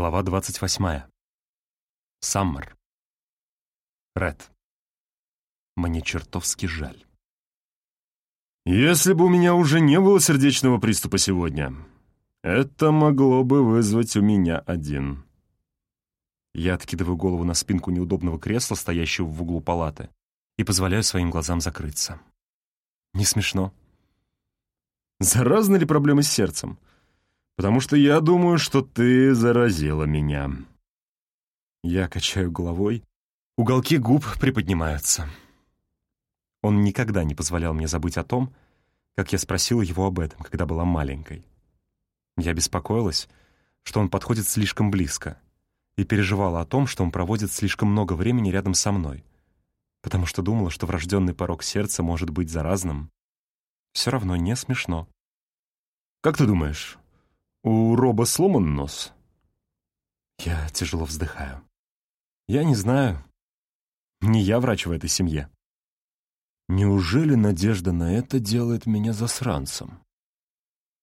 Глава 28. Саммер. Ред. Мне чертовски жаль. Если бы у меня уже не было сердечного приступа сегодня, это могло бы вызвать у меня один. Я откидываю голову на спинку неудобного кресла, стоящего в углу палаты, и позволяю своим глазам закрыться. Не смешно. Заразны ли проблемы с сердцем? Потому что я думаю, что ты заразила меня. Я качаю головой, уголки губ приподнимаются. Он никогда не позволял мне забыть о том, как я спросила его об этом, когда была маленькой. Я беспокоилась, что он подходит слишком близко, и переживала о том, что он проводит слишком много времени рядом со мной, потому что думала, что врожденный порог сердца может быть заразным. Все равно не смешно. «Как ты думаешь, у Роба сломан нос?» Я тяжело вздыхаю. «Я не знаю. Не я врач в этой семье». Неужели надежда на это делает меня засранцем?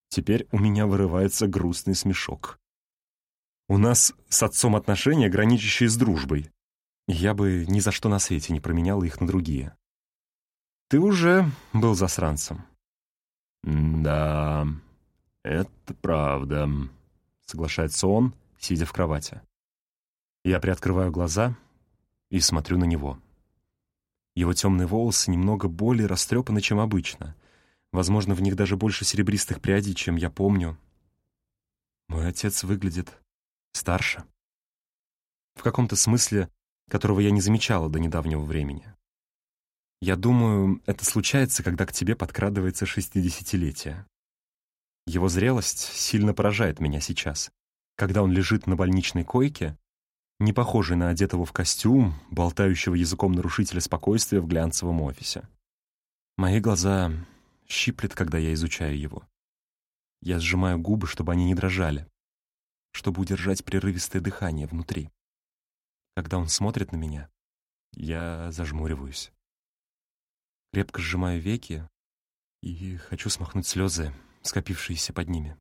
Теперь у меня вырывается грустный смешок. У нас с отцом отношения, граничащие с дружбой. Я бы ни за что на свете не променял их на другие. Ты уже был засранцем. «Да, это правда», — соглашается он, сидя в кровати. Я приоткрываю глаза и смотрю на него. Его темные волосы немного более растрепаны, чем обычно. Возможно, в них даже больше серебристых прядей, чем я помню. Мой отец выглядит старше. В каком-то смысле, которого я не замечала до недавнего времени. Я думаю, это случается, когда к тебе подкрадывается шестидесятилетие. Его зрелость сильно поражает меня сейчас, когда он лежит на больничной койке не похожий на одетого в костюм, болтающего языком нарушителя спокойствия в глянцевом офисе. Мои глаза щиплет, когда я изучаю его. Я сжимаю губы, чтобы они не дрожали, чтобы удержать прерывистое дыхание внутри. Когда он смотрит на меня, я зажмуриваюсь. Крепко сжимаю веки и хочу смахнуть слезы, скопившиеся под ними.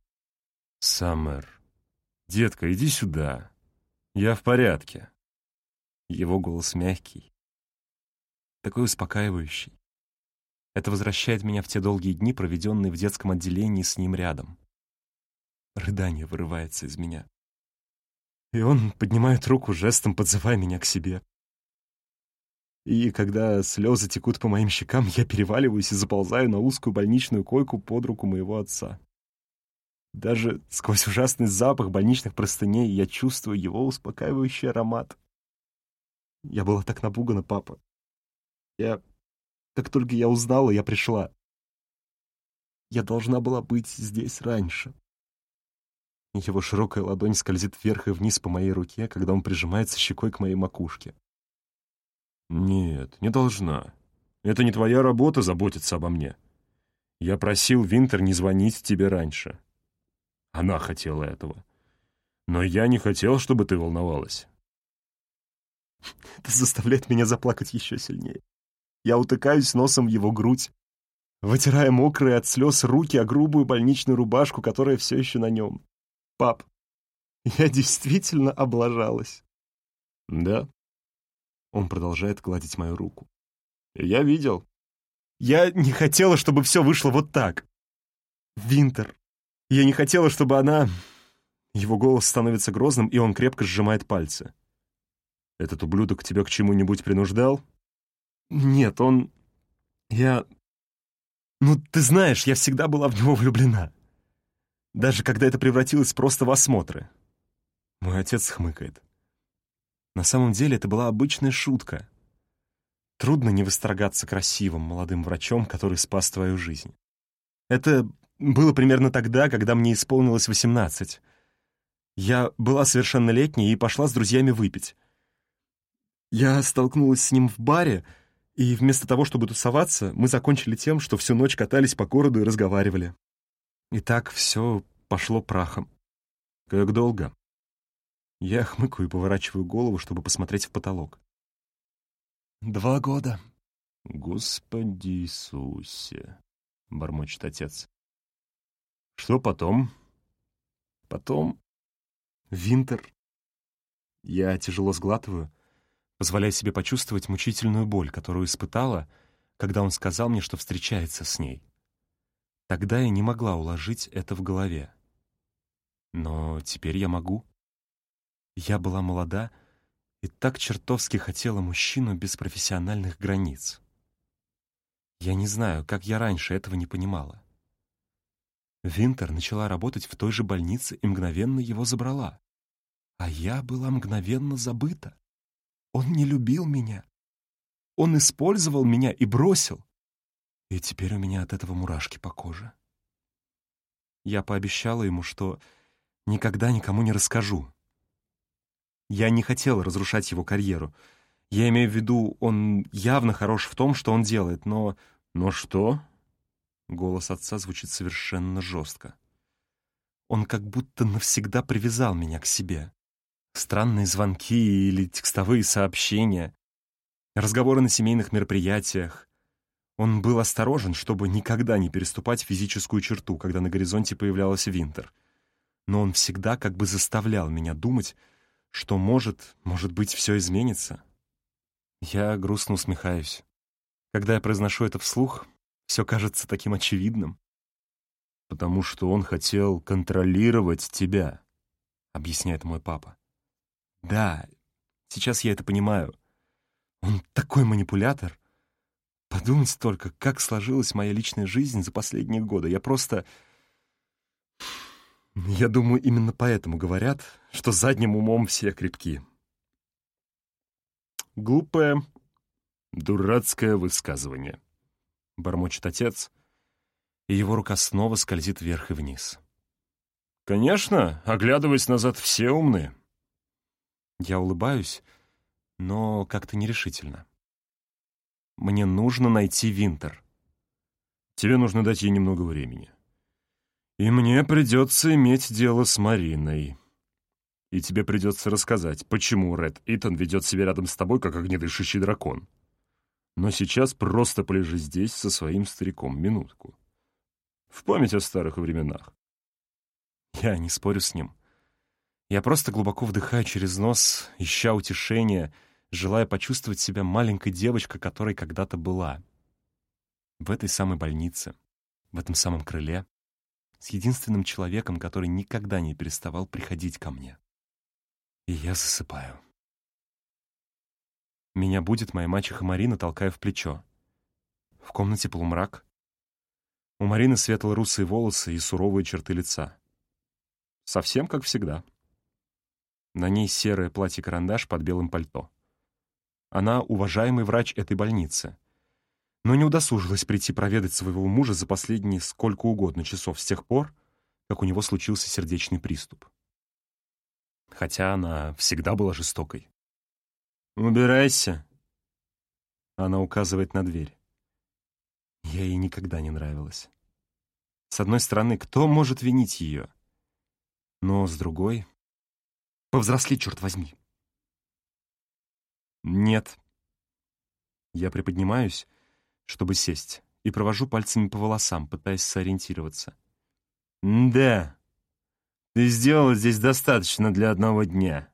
«Саммер, детка, иди сюда!» «Я в порядке». Его голос мягкий, такой успокаивающий. Это возвращает меня в те долгие дни, проведенные в детском отделении с ним рядом. Рыдание вырывается из меня. И он поднимает руку, жестом подзывая меня к себе. И когда слезы текут по моим щекам, я переваливаюсь и заползаю на узкую больничную койку под руку моего отца. Даже сквозь ужасный запах больничных простыней я чувствую его успокаивающий аромат. Я была так напугана, папа. Я... Как только я узнала, я пришла. Я должна была быть здесь раньше. Его широкая ладонь скользит вверх и вниз по моей руке, когда он прижимается щекой к моей макушке. «Нет, не должна. Это не твоя работа заботиться обо мне. Я просил Винтер не звонить тебе раньше. Она хотела этого. Но я не хотел, чтобы ты волновалась. Это заставляет меня заплакать еще сильнее. Я утыкаюсь носом в его грудь, вытирая мокрые от слез руки о грубую больничную рубашку, которая все еще на нем. Пап, я действительно облажалась. Да? Он продолжает гладить мою руку. Я видел. Я не хотела, чтобы все вышло вот так. Винтер, я не хотела, чтобы она... Его голос становится грозным, и он крепко сжимает пальцы. Этот ублюдок тебя к чему-нибудь принуждал? Нет, он... Я... Ну, ты знаешь, я всегда была в него влюблена. Даже когда это превратилось просто в осмотры. Мой отец хмыкает. На самом деле это была обычная шутка. Трудно не восторгаться красивым молодым врачом, который спас твою жизнь. Это было примерно тогда, когда мне исполнилось 18. Я была совершеннолетней и пошла с друзьями выпить. Я столкнулась с ним в баре, и вместо того, чтобы тусоваться, мы закончили тем, что всю ночь катались по городу и разговаривали. И так все пошло прахом. Как долго? Я хмыкаю и поворачиваю голову, чтобы посмотреть в потолок. Два года. Господи Иисусе, — бормочет отец. Что потом? Потом Винтер Я тяжело сглатываю, позволяя себе почувствовать мучительную боль, которую испытала, когда он сказал мне, что встречается с ней. Тогда я не могла уложить это в голове. Но теперь я могу. Я была молода и так чертовски хотела мужчину без профессиональных границ. Я не знаю, как я раньше этого не понимала. Винтер начала работать в той же больнице и мгновенно его забрала. А я была мгновенно забыта. Он не любил меня. Он использовал меня и бросил. И теперь у меня от этого мурашки по коже. Я пообещала ему, что никогда никому не расскажу. Я не хотела разрушать его карьеру. Я имею в виду, он явно хорош в том, что он делает, но... «Но что?» Голос отца звучит совершенно жестко. Он как будто навсегда привязал меня к себе. Странные звонки или текстовые сообщения, разговоры на семейных мероприятиях. Он был осторожен, чтобы никогда не переступать физическую черту, когда на горизонте появлялась Винтер. Но он всегда как бы заставлял меня думать, что может, может быть, все изменится. Я грустно усмехаюсь. Когда я произношу это вслух, все кажется таким очевидным. «Потому что он хотел контролировать тебя», — объясняет мой папа. «Да, сейчас я это понимаю. Он такой манипулятор. Подумать только, как сложилась моя личная жизнь за последние годы. Я просто... Я думаю, именно поэтому говорят, что задним умом все крепки». Глупое, дурацкое высказывание. — бормочет отец, и его рука снова скользит вверх и вниз. «Конечно, оглядываясь назад, все умны». Я улыбаюсь, но как-то нерешительно. Мне нужно найти Винтер. Тебе нужно дать ей немного времени. И мне придется иметь дело с Мариной. И тебе придется рассказать, почему Ред Итан ведет себя рядом с тобой, как огнедышащий дракон. Но сейчас просто полежи здесь со своим стариком минутку. В память о старых временах. Я не спорю с ним. Я просто глубоко вдыхаю через нос, ища утешения, желая почувствовать себя маленькой девочкой, которой когда-то была. В этой самой больнице, в этом самом крыле, с единственным человеком, который никогда не переставал приходить ко мне. И я засыпаю. Меня будет моя мачеха Марина, толкая в плечо. В комнате полумрак. У Марины светло-русые волосы и суровые черты лица. Совсем как всегда. На ней серое платье-карандаш под белым пальто. Она уважаемый врач этой больницы, но не удосужилась прийти проведать своего мужа за последние сколько угодно часов с тех пор, как у него случился сердечный приступ. Хотя она всегда была жестокой. «Убирайся!» Она указывает на дверь. Я ей никогда не нравилась. С одной стороны, кто может винить ее? Но с другой... Повзросли, черт возьми! Нет. Я приподнимаюсь, чтобы сесть, и провожу пальцами по волосам, пытаясь сориентироваться. «Да, ты сделала здесь достаточно для одного дня».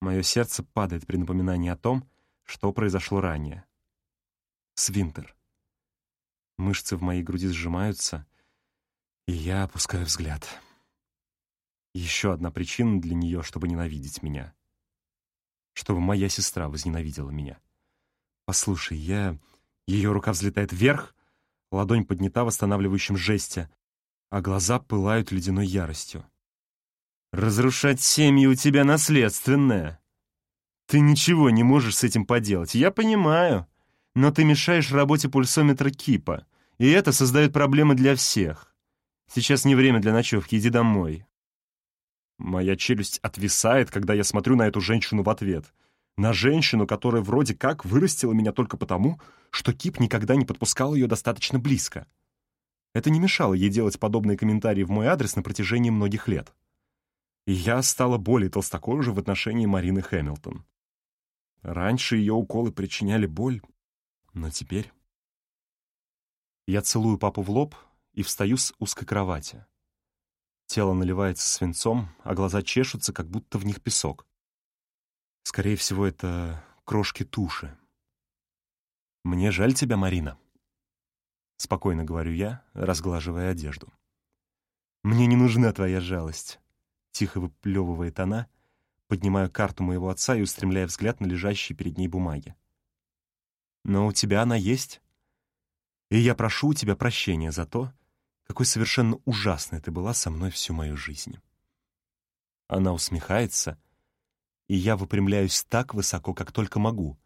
Мое сердце падает при напоминании о том, что произошло ранее. Свинтер. Мышцы в моей груди сжимаются, и я опускаю взгляд. Еще одна причина для нее, чтобы ненавидеть меня. Чтобы моя сестра возненавидела меня. Послушай, я... Ее рука взлетает вверх, ладонь поднята в останавливающем жесте, а глаза пылают ледяной яростью. Разрушать семьи у тебя наследственное. Ты ничего не можешь с этим поделать, я понимаю. Но ты мешаешь работе пульсометра Кипа, и это создает проблемы для всех. Сейчас не время для ночевки, иди домой. Моя челюсть отвисает, когда я смотрю на эту женщину в ответ. На женщину, которая вроде как вырастила меня только потому, что Кип никогда не подпускал ее достаточно близко. Это не мешало ей делать подобные комментарии в мой адрес на протяжении многих лет и я стала более толстокожей в отношении Марины Хэмилтон. Раньше ее уколы причиняли боль, но теперь... Я целую папу в лоб и встаю с узкой кровати. Тело наливается свинцом, а глаза чешутся, как будто в них песок. Скорее всего, это крошки туши. «Мне жаль тебя, Марина», — спокойно говорю я, разглаживая одежду. «Мне не нужна твоя жалость», — тихо выплевывает она, поднимая карту моего отца и устремляя взгляд на лежащие перед ней бумаги. «Но у тебя она есть, и я прошу у тебя прощения за то, какой совершенно ужасной ты была со мной всю мою жизнь». Она усмехается, и я выпрямляюсь так высоко, как только могу,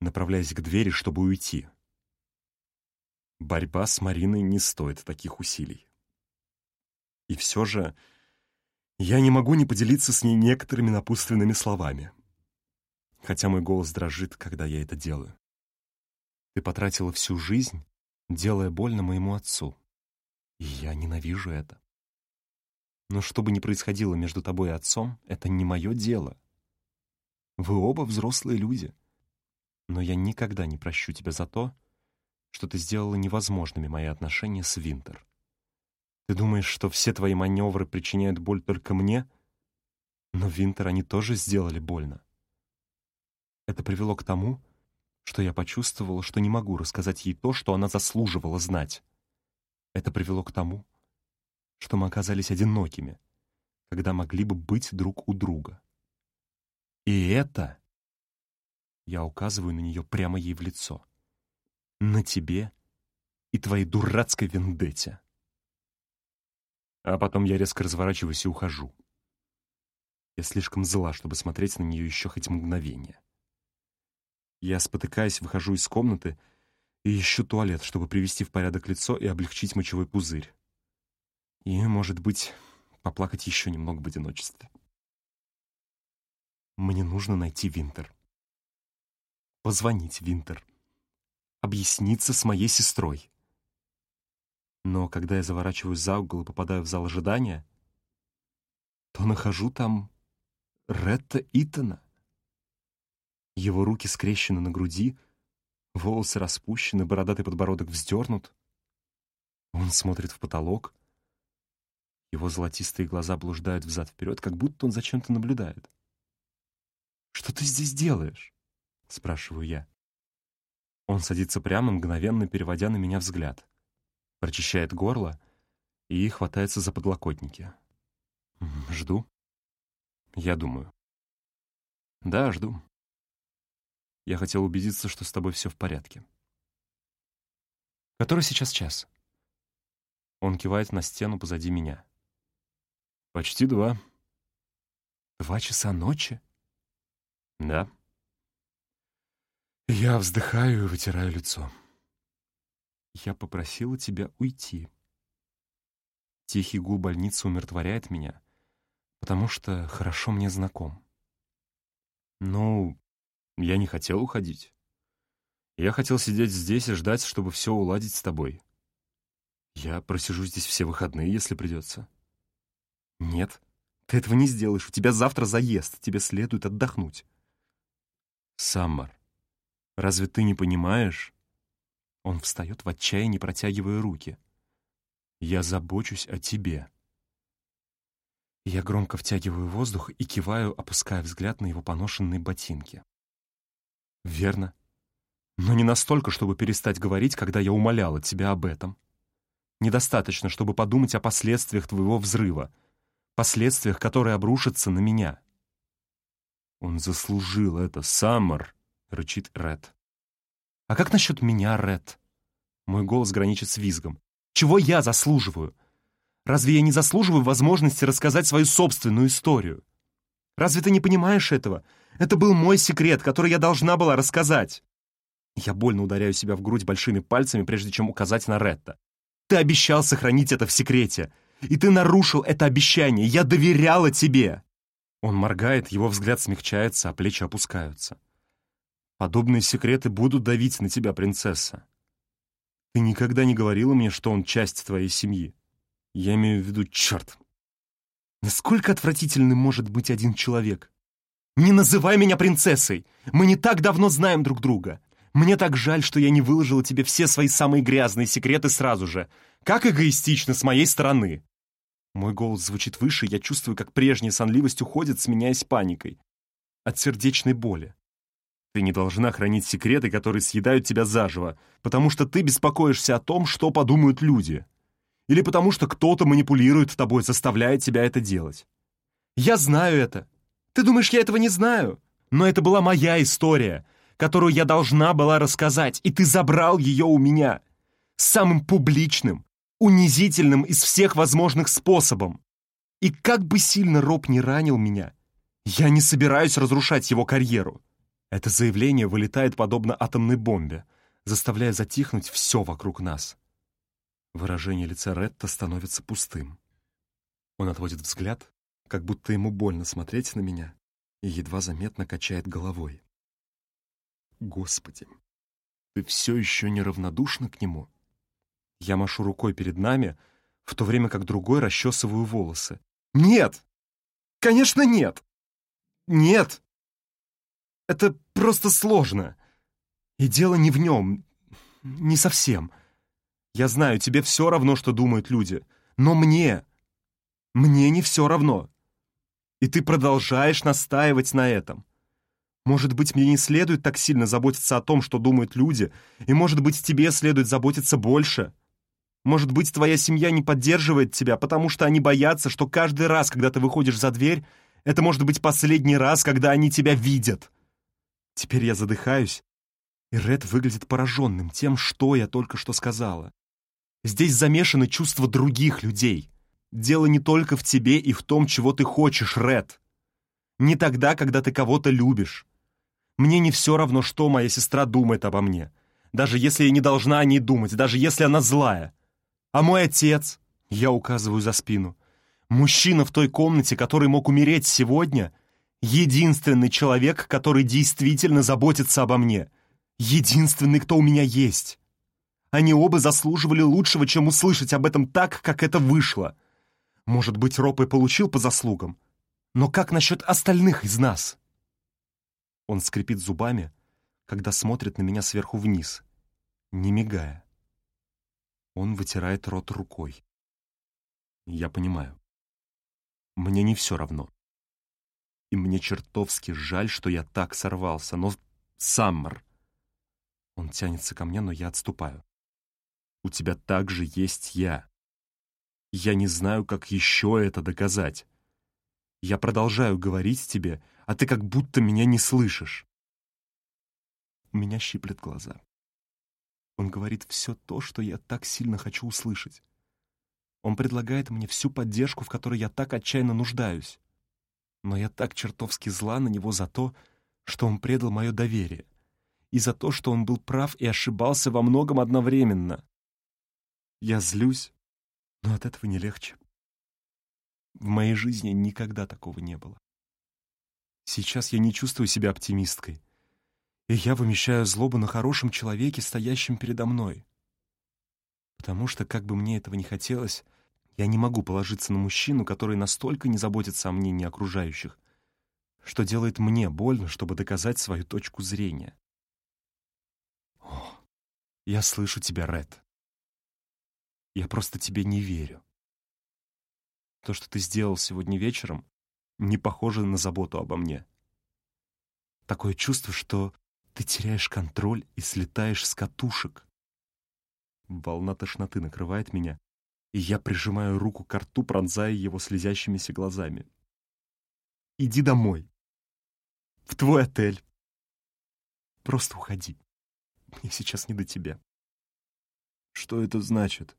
направляясь к двери, чтобы уйти. Борьба с Мариной не стоит таких усилий. И все же я не могу не поделиться с ней некоторыми напутственными словами, хотя мой голос дрожит, когда я это делаю. Ты потратила всю жизнь, делая больно моему отцу, и я ненавижу это. Но что бы ни происходило между тобой и отцом, это не мое дело. Вы оба взрослые люди. Но я никогда не прощу тебя за то, что ты сделала невозможными мои отношения с Винтер. Ты думаешь, что все твои маневры причиняют боль только мне? Но Винтер они тоже сделали больно. Это привело к тому, что я почувствовала, что не могу рассказать ей то, что она заслуживала знать. Это привело к тому, что мы оказались одинокими, когда могли бы быть друг у друга. И это... Я указываю на нее прямо ей в лицо. На тебе и твоей дурацкой вендетте. А потом я резко разворачиваюсь и ухожу. Я слишком зла, чтобы смотреть на нее еще хоть мгновение. Я, спотыкаясь, выхожу из комнаты и ищу туалет, чтобы привести в порядок лицо и облегчить мочевой пузырь. И, может быть, поплакать еще немного в одиночестве. Мне нужно найти Винтер. Позвонить Винтер. Объясниться с моей сестрой. Но когда я заворачиваюсь за угол и попадаю в зал ожидания, то нахожу там Ретта Итана. Его руки скрещены на груди, волосы распущены, бородатый подбородок вздернут. Он смотрит в потолок, его золотистые глаза блуждают взад-вперед, как будто он за чем-то наблюдает. «Что ты здесь делаешь?» — спрашиваю я. Он садится прямо, мгновенно переводя на меня взгляд. Прочищает горло и хватается за подлокотники. «Жду?» Я думаю. «Да, жду. Я хотел убедиться, что с тобой все в порядке». «Который сейчас час?» Он кивает на стену позади меня. Почти два. Два часа ночи? Да. Я вздыхаю и вытираю лицо. Я попросила тебя уйти. Тихий гул больницы умиротворяет меня, потому что хорошо мне знаком. Ну, я не хотел уходить. Я хотел сидеть здесь и ждать, чтобы все уладить с тобой. Я просижу здесь все выходные, если придется. «Нет, ты этого не сделаешь. У тебя завтра заезд. Тебе следует отдохнуть». «Саммер, разве ты не понимаешь?» Он встает в отчаянии, протягивая руки. «Я забочусь о тебе». Я громко втягиваю воздух и киваю, опуская взгляд на его поношенные ботинки. «Верно. Но не настолько, чтобы перестать говорить, когда я умоляла тебя об этом. Недостаточно, чтобы подумать о последствиях твоего взрыва — последствиях, которые обрушатся на меня. «Он заслужил это, Саммер!» — рычит Ред. «А как насчет меня, Ред?» Мой голос граничит с визгом. «Чего я заслуживаю? Разве я не заслуживаю возможности рассказать свою собственную историю? Разве ты не понимаешь этого? Это был мой секрет, который я должна была рассказать!» Я больно ударяю себя в грудь большими пальцами, прежде чем указать на Ретта. «Ты обещал сохранить это в секрете!» И ты нарушил это обещание. Я доверяла тебе!» Он моргает, его взгляд смягчается, а плечи опускаются. «Подобные секреты будут давить на тебя, принцесса. Ты никогда не говорила мне, что он часть твоей семьи. Я имею в виду, черт! Насколько отвратительным может быть один человек? Не называй меня принцессой! Мы не так давно знаем друг друга. Мне так жаль, что я не выложила тебе все свои самые грязные секреты сразу же. Как эгоистично с моей стороны!» Мой голос звучит выше, я чувствую, как прежняя сонливость уходит, сменяясь паникой. от сердечной боли. Ты не должна хранить секреты, которые съедают тебя заживо, потому что ты беспокоишься о том, что подумают люди. Или потому что кто-то манипулирует тобой, заставляя тебя это делать. Я знаю это. Ты думаешь, я этого не знаю? Но это была моя история, которую я должна была рассказать, и ты забрал ее у меня. Самым публичным, унизительным из всех возможных способом. И как бы сильно Роб не ранил меня, я не собираюсь разрушать его карьеру. Это заявление вылетает подобно атомной бомбе, заставляя затихнуть все вокруг нас. Выражение лица Ретта становится пустым. Он отводит взгляд, как будто ему больно смотреть на меня, и едва заметно качает головой. Господи, ты все еще неравнодушна к нему? Я машу рукой перед нами, в то время как другой расчесываю волосы. Нет! Конечно, нет! Нет! Это просто сложно. И дело не в нем. Не совсем. Я знаю, тебе все равно, что думают люди. Но мне... Мне не все равно. И ты продолжаешь настаивать на этом. Может быть, мне не следует так сильно заботиться о том, что думают люди, и, может быть, тебе следует заботиться больше. Может быть, твоя семья не поддерживает тебя, потому что они боятся, что каждый раз, когда ты выходишь за дверь, это может быть последний раз, когда они тебя видят. Теперь я задыхаюсь, и Ред выглядит пораженным тем, что я только что сказала. Здесь замешаны чувства других людей. Дело не только в тебе и в том, чего ты хочешь, Ред. Не тогда, когда ты кого-то любишь. Мне не все равно, что моя сестра думает обо мне. Даже если я не должна о ней думать, даже если она злая. А мой отец, я указываю за спину, мужчина в той комнате, который мог умереть сегодня, единственный человек, который действительно заботится обо мне. Единственный, кто у меня есть. Они оба заслуживали лучшего, чем услышать об этом так, как это вышло. Может быть, Роб и получил по заслугам. Но как насчет остальных из нас? Он скрипит зубами, когда смотрит на меня сверху вниз, не мигая. Он вытирает рот рукой. Я понимаю. Мне не все равно. И мне чертовски жаль, что я так сорвался, но... Саммер! Он тянется ко мне, но я отступаю. У тебя также есть я. Я не знаю, как еще это доказать. Я продолжаю говорить тебе, а ты как будто меня не слышишь. У меня щиплет глаза. Он говорит все то, что я так сильно хочу услышать. Он предлагает мне всю поддержку, в которой я так отчаянно нуждаюсь. Но я так чертовски зла на него за то, что он предал мое доверие, и за то, что он был прав и ошибался во многом одновременно. Я злюсь, но от этого не легче. В моей жизни никогда такого не было. Сейчас я не чувствую себя оптимисткой. И я вымещаю злобу на хорошем человеке, стоящем передо мной. Потому что, как бы мне этого не хотелось, я не могу положиться на мужчину, который настолько не заботится о мнении окружающих, что делает мне больно, чтобы доказать свою точку зрения. О, я слышу тебя, Ред. Я просто тебе не верю. То, что ты сделал сегодня вечером, не похоже на заботу обо мне. Такое чувство, что ты теряешь контроль и слетаешь с катушек. Волна тошноты накрывает меня, и я прижимаю руку к рту, пронзая его слезящимися глазами. Иди домой. В твой отель. Просто уходи. Мне сейчас не до тебя. Что это значит?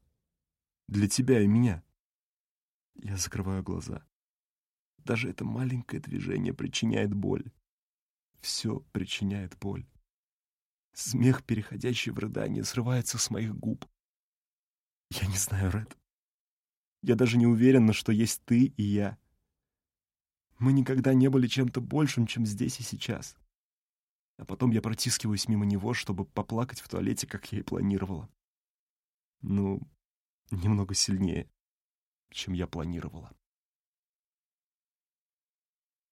Для тебя и меня. Я закрываю глаза. Даже это маленькое движение причиняет боль. Все причиняет боль. Смех, переходящий в рыдание, срывается с моих губ. Я не знаю, Ред. Я даже не уверена, что есть ты и я. Мы никогда не были чем-то большим, чем здесь и сейчас. А потом я протискиваюсь мимо него, чтобы поплакать в туалете, как я и планировала. Ну, немного сильнее, чем я планировала.